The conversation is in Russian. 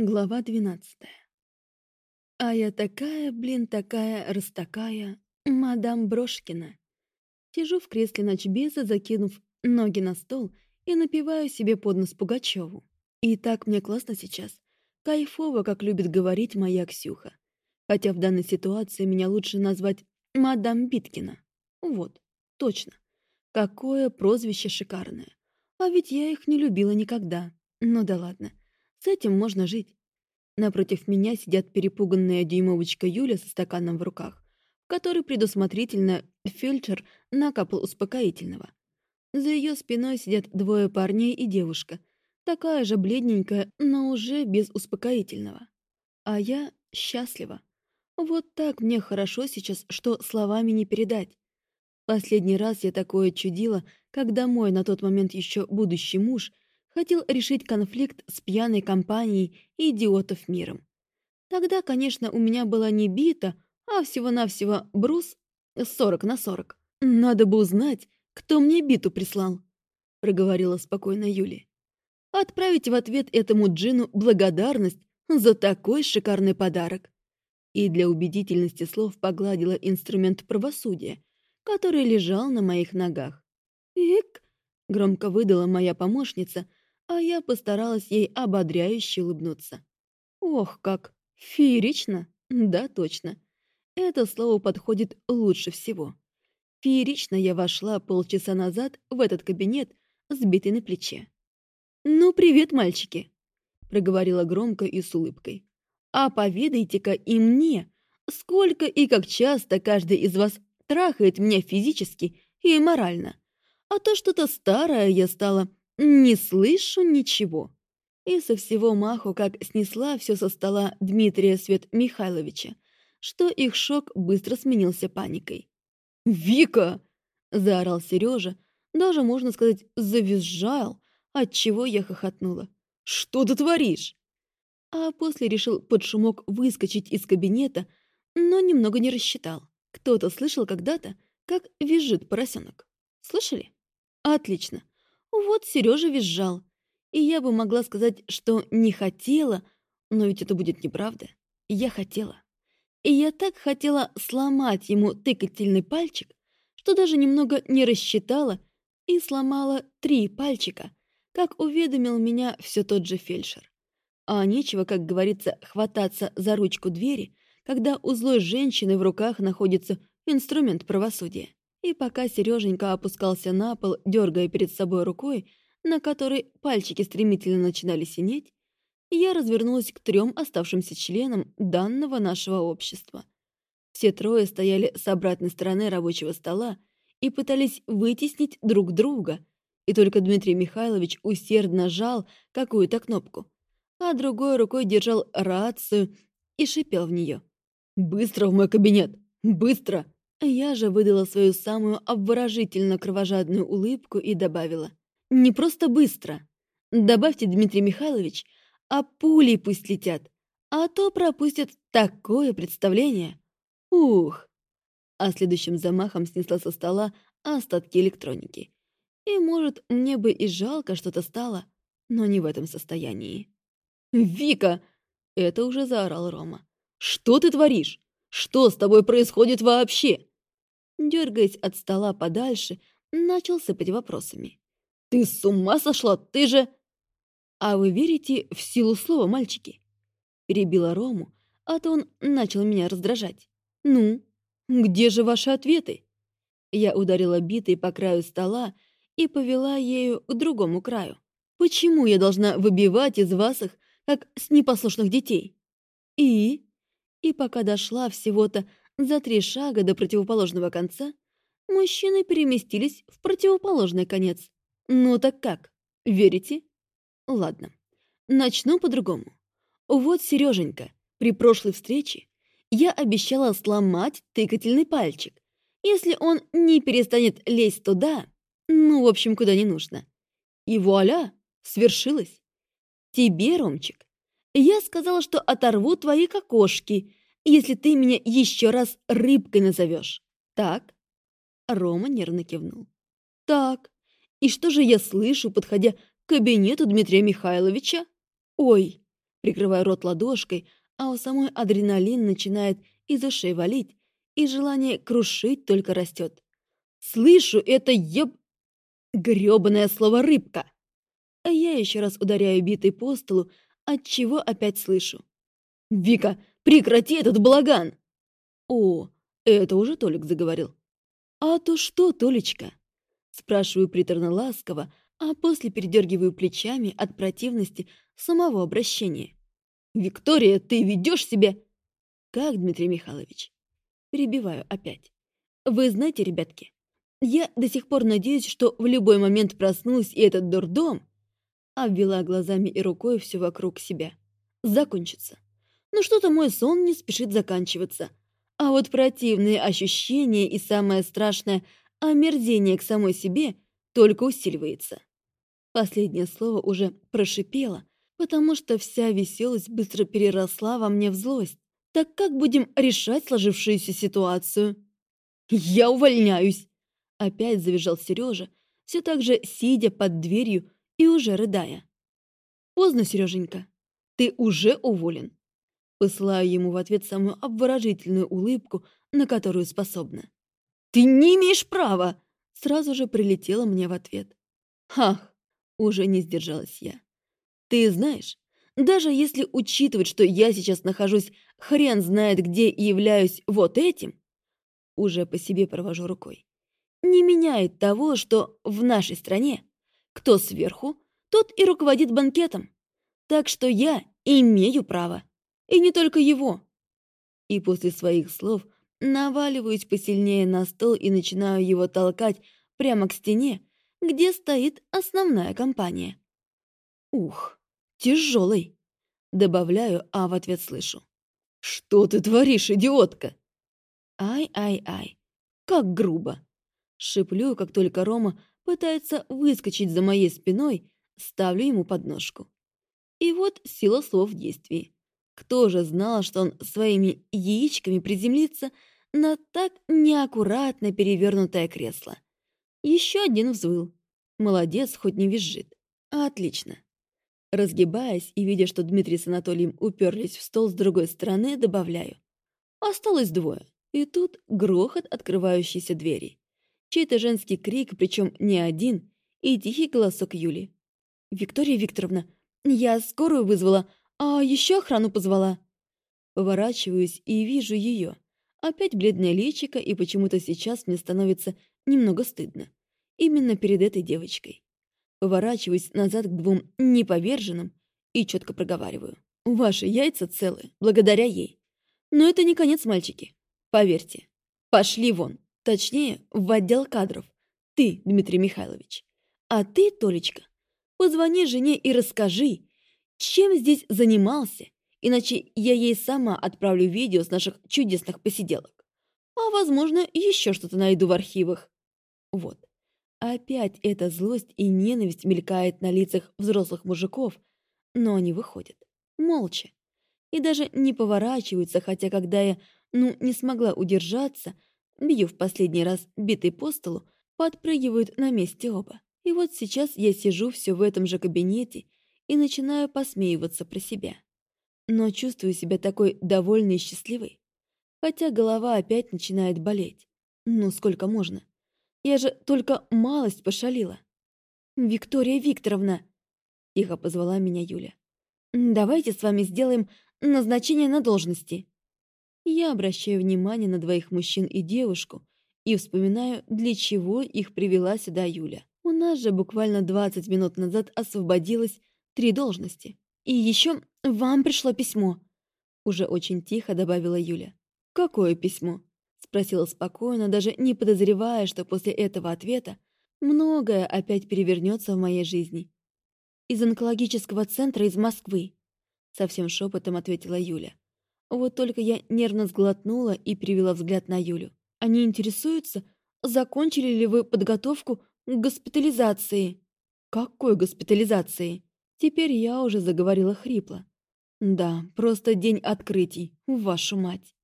Глава двенадцатая. А я такая, блин, такая, раз такая, мадам Брошкина. Сижу в кресле ночбеза, закинув ноги на стол и напиваю себе под нос Пугачеву. И так мне классно сейчас. Кайфово, как любит говорить моя Ксюха. Хотя в данной ситуации меня лучше назвать мадам Биткина. Вот, точно. Какое прозвище шикарное. А ведь я их не любила никогда. Ну да ладно. С этим можно жить. Напротив меня сидят перепуганная дюймовочка Юля со стаканом в руках, в который предусмотрительно фельдшер накапал успокоительного. За ее спиной сидят двое парней и девушка, такая же бледненькая, но уже без успокоительного. А я счастлива. Вот так мне хорошо сейчас, что словами не передать. Последний раз я такое чудила, когда мой на тот момент еще будущий муж — хотел решить конфликт с пьяной компанией идиотов миром. Тогда, конечно, у меня была не бита, а всего-навсего брус 40 на 40. «Надо бы узнать, кто мне биту прислал», — проговорила спокойно Юля. «Отправить в ответ этому джину благодарность за такой шикарный подарок». И для убедительности слов погладила инструмент правосудия, который лежал на моих ногах. «Ик!» — громко выдала моя помощница — а я постаралась ей ободряюще улыбнуться. Ох, как феерично! Да, точно. Это слово подходит лучше всего. Феерично я вошла полчаса назад в этот кабинет, сбитый на плече. «Ну, привет, мальчики!» — проговорила громко и с улыбкой. «А поведайте-ка и мне, сколько и как часто каждый из вас трахает меня физически и морально. А то что-то старое я стала, «Не слышу ничего». И со всего маху, как снесла все со стола Дмитрия Свет Михайловича, что их шок быстро сменился паникой. «Вика!» — заорал Сережа, даже, можно сказать, завизжал, отчего я хохотнула. «Что ты творишь?» А после решил под шумок выскочить из кабинета, но немного не рассчитал. Кто-то слышал когда-то, как визжит поросенок. Слышали? Отлично. Вот Сережа визжал. И я бы могла сказать, что не хотела, но ведь это будет неправда. Я хотела. И я так хотела сломать ему тыкательный пальчик, что даже немного не рассчитала и сломала три пальчика, как уведомил меня все тот же фельдшер. А нечего, как говорится, хвататься за ручку двери, когда у злой женщины в руках находится инструмент правосудия. И пока Сереженька опускался на пол, дергая перед собой рукой, на которой пальчики стремительно начинали синеть, я развернулась к трем оставшимся членам данного нашего общества. Все трое стояли с обратной стороны рабочего стола и пытались вытеснить друг друга, и только Дмитрий Михайлович усердно жал какую-то кнопку, а другой рукой держал рацию и шипел в нее. «Быстро в мой кабинет! Быстро!» Я же выдала свою самую обворожительно-кровожадную улыбку и добавила. «Не просто быстро. Добавьте, Дмитрий Михайлович, а пули пусть летят, а то пропустят такое представление. Ух!» А следующим замахом снесла со стола остатки электроники. И, может, мне бы и жалко что-то стало, но не в этом состоянии. «Вика!» — это уже заорал Рома. «Что ты творишь? Что с тобой происходит вообще?» Дергаясь от стола подальше, начал сыпать вопросами. «Ты с ума сошла? Ты же...» «А вы верите в силу слова, мальчики?» Перебила Рому, а то он начал меня раздражать. «Ну, где же ваши ответы?» Я ударила битой по краю стола и повела ею к другому краю. «Почему я должна выбивать из вас их, как с непослушных детей?» «И?» И пока дошла всего-то за три шага до противоположного конца мужчины переместились в противоположный конец. Ну так как, верите? Ладно, начну по-другому. Вот, Сереженька, при прошлой встрече я обещала сломать тыкательный пальчик, если он не перестанет лезть туда, ну, в общем, куда не нужно. И вуаля, свершилось. Тебе, Ромчик, я сказала, что оторву твои кокошки если ты меня еще раз рыбкой назовешь. Так?» Рома нервно кивнул. «Так. И что же я слышу, подходя к кабинету Дмитрия Михайловича?» «Ой!» — прикрываю рот ладошкой, а у самой адреналин начинает из ушей валить, и желание крушить только растет. Слышу это еб... грёбаное слово «рыбка». А я еще раз ударяю битой по столу, от чего опять слышу. «Вика, прекрати этот балаган!» «О, это уже Толик заговорил». «А то что, Толечка?» Спрашиваю приторно-ласково, а после передергиваю плечами от противности самого обращения. «Виктория, ты ведешь себя...» «Как, Дмитрий Михайлович?» Перебиваю опять. «Вы знаете, ребятки, я до сих пор надеюсь, что в любой момент проснусь, и этот дурдом...» Обвела глазами и рукой все вокруг себя. «Закончится. Ну что-то мой сон не спешит заканчиваться. А вот противные ощущения и самое страшное — омерзение к самой себе только усиливается. Последнее слово уже прошипело, потому что вся веселость быстро переросла во мне в злость. Так как будем решать сложившуюся ситуацию? «Я увольняюсь!» Опять завизжал Сережа, все так же сидя под дверью и уже рыдая. «Поздно, Сереженька. Ты уже уволен». Посылаю ему в ответ самую обворожительную улыбку, на которую способна. «Ты не имеешь права!» Сразу же прилетело мне в ответ. «Ах!» Уже не сдержалась я. «Ты знаешь, даже если учитывать, что я сейчас нахожусь хрен знает где и являюсь вот этим, уже по себе провожу рукой, не меняет того, что в нашей стране кто сверху, тот и руководит банкетом. Так что я имею право. И не только его. И после своих слов наваливаюсь посильнее на стол и начинаю его толкать прямо к стене, где стоит основная компания. Ух! Тяжелый. Добавляю, а в ответ слышу. Что ты творишь, идиотка? Ай-ай-ай. Как грубо. Шиплю, как только Рома пытается выскочить за моей спиной, ставлю ему подножку. И вот сила слов в действии. Кто же знал, что он своими яичками приземлится на так неаккуратно перевернутое кресло? Еще один взвыл. Молодец, хоть не визжит. Отлично. Разгибаясь и видя, что Дмитрий с Анатолием уперлись в стол с другой стороны, добавляю. Осталось двое. И тут грохот открывающейся двери. Чей-то женский крик, причем не один, и тихий голосок Юли. «Виктория Викторовна, я скорую вызвала, а еще охрану позвала». Поворачиваюсь и вижу ее. Опять бледное личико, и почему-то сейчас мне становится немного стыдно. Именно перед этой девочкой. Поворачиваюсь назад к двум неповерженным и четко проговариваю. Ваши яйца целы, благодаря ей. Но это не конец, мальчики. Поверьте. Пошли вон. Точнее, в отдел кадров. Ты, Дмитрий Михайлович. А ты, Толечка, позвони жене и расскажи, чем здесь занимался, иначе я ей сама отправлю видео с наших чудесных посиделок. А, возможно, еще что-то найду в архивах. Вот. Опять эта злость и ненависть мелькает на лицах взрослых мужиков, но они выходят. Молча. И даже не поворачиваются, хотя когда я, ну, не смогла удержаться, бью в последний раз битый по столу, подпрыгивают на месте оба. И вот сейчас я сижу все в этом же кабинете и начинаю посмеиваться про себя. Но чувствую себя такой довольной и счастливой. Хотя голова опять начинает болеть. Ну, сколько можно? Я же только малость пошалила. «Виктория Викторовна!» — тихо позвала меня Юля. «Давайте с вами сделаем назначение на должности». Я обращаю внимание на двоих мужчин и девушку и вспоминаю, для чего их привела сюда Юля. У нас же буквально 20 минут назад освободилось три должности. И еще вам пришло письмо. Уже очень тихо добавила Юля. Какое письмо? Спросила спокойно, даже не подозревая, что после этого ответа многое опять перевернется в моей жизни. «Из онкологического центра из Москвы», — совсем шепотом ответила Юля. Вот только я нервно сглотнула и перевела взгляд на Юлю. «Они интересуются, закончили ли вы подготовку к госпитализации?» «Какой госпитализации?» Теперь я уже заговорила хрипло. «Да, просто день открытий, вашу мать».